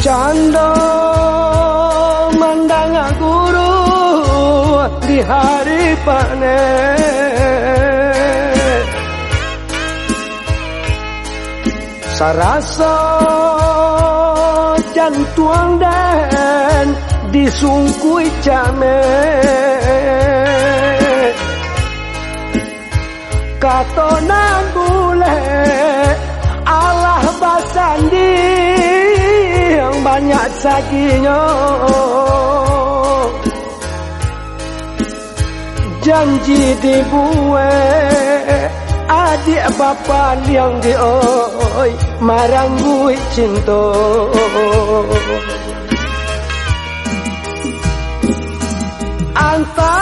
Mando mandang guru di hari panen. Sarasa jantuang dan disungkui jame. Kato nanggule Allah basandi banyak sakinya Janji dibuat adik bapa liang di oi marang gue cinta antara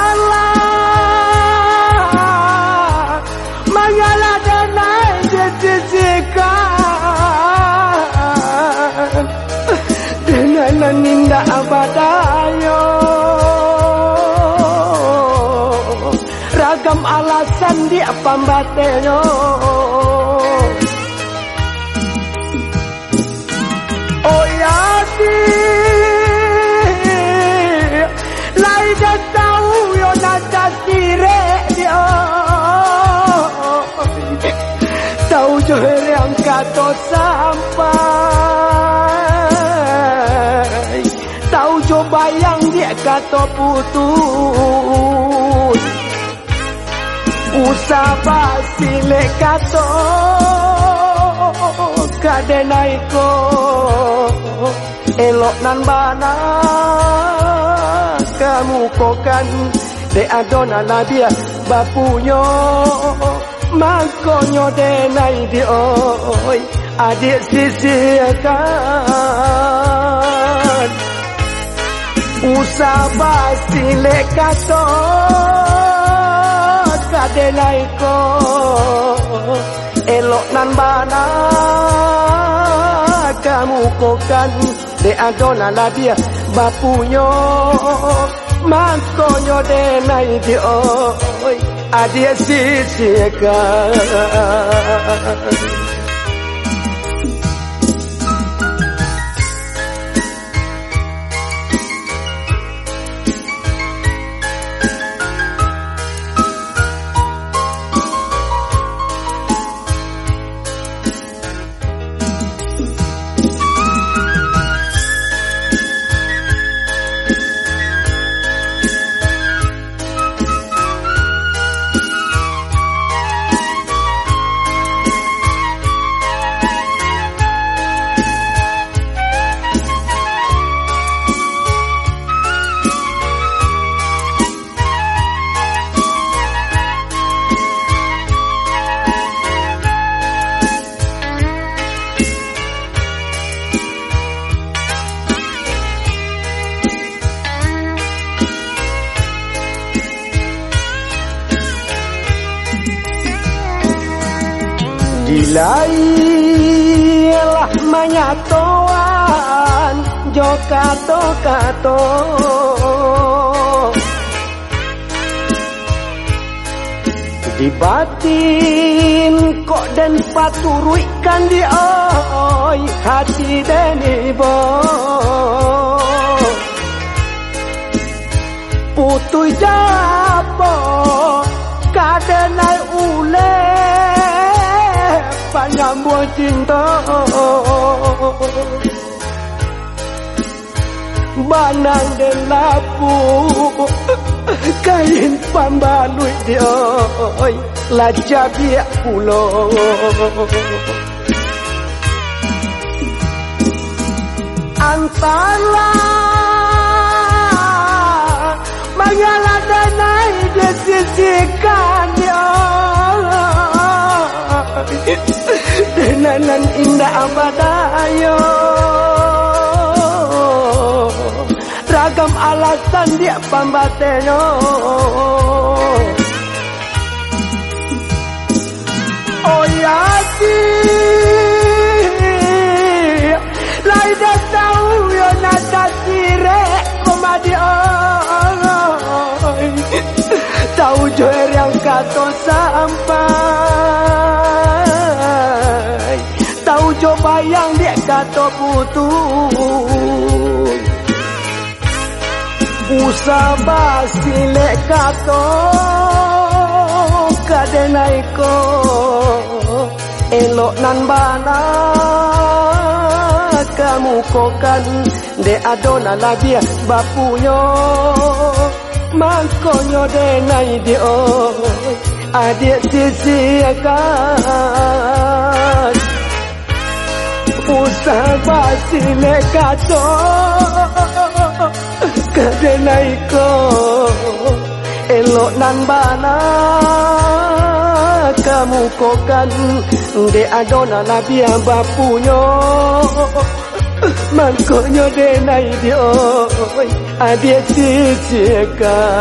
alasan dia batenyo Oh ya si, Lai tahu yo na da tire dia Tau jo hele angkato sampai. Tahu jo bayang dia kato putus. Usaba sile kato kadenai ko elok nan bana kamu kokan de adona labia bapunyo makonyo denai di oi adik sisi kan Usaba kato kadenai ko elok nan bana kamu kokan de adona la dia bapunyo mankonyo de nai di oi adia sisikan Dilailah manyatoan Jo kato Di batin kok dan paturuikan di oi hati dan ibo Putui japo penyambung cinta Banang dan lapu Kain pambalui dia Laja biak pulau Antara perjalanan indah abada Ragam alasan dia pambateyo Oh yaki Lai da tau yo nakasire komadi oi. Tau joer yang kato sampai Tahu coba yang dia kata Usaba sile kato kadenai ko elok nan bana kamu kokan, de adona labia bapunyo mangkonyo de nai di oi adik sisi akan Usaba sile kato kadenai ko elok nan bana kamu kokan de adona la bia bapunyo mangkonyo de nai dio adie sisikan